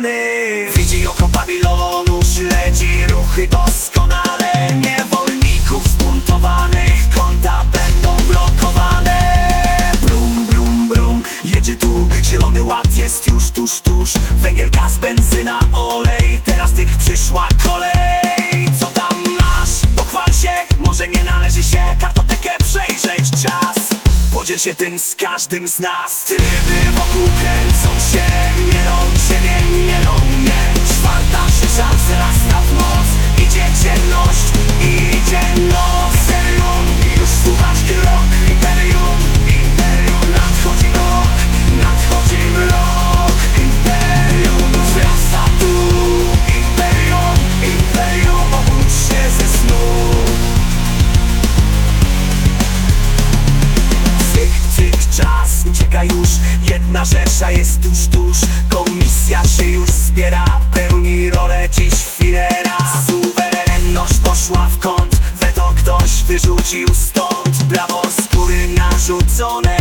plany Widzi oko Babilonu, śledzi ruchy doskonale. Niewolników zbuntowanych, konta będą blokowane. Brum, brum, brum, jedzie tu Zielony ład jest już tuż, tuż. Węgiel, gaz, benzyna, olej. Teraz tych przyszła kolej. Co tam masz? Pochwal się, może nie należy się Kartotekę przejrzeć czas. Podziel się tym z każdym z nas. Tryby wokół kręcą się Mielą ciebie, Już Jedna rzesza jest już tuż. Komisja się już zbiera Pełni rolę dziś Firera Suwerenność poszła w kąt Weto ktoś wyrzucił stąd. Brawo skóry narzucone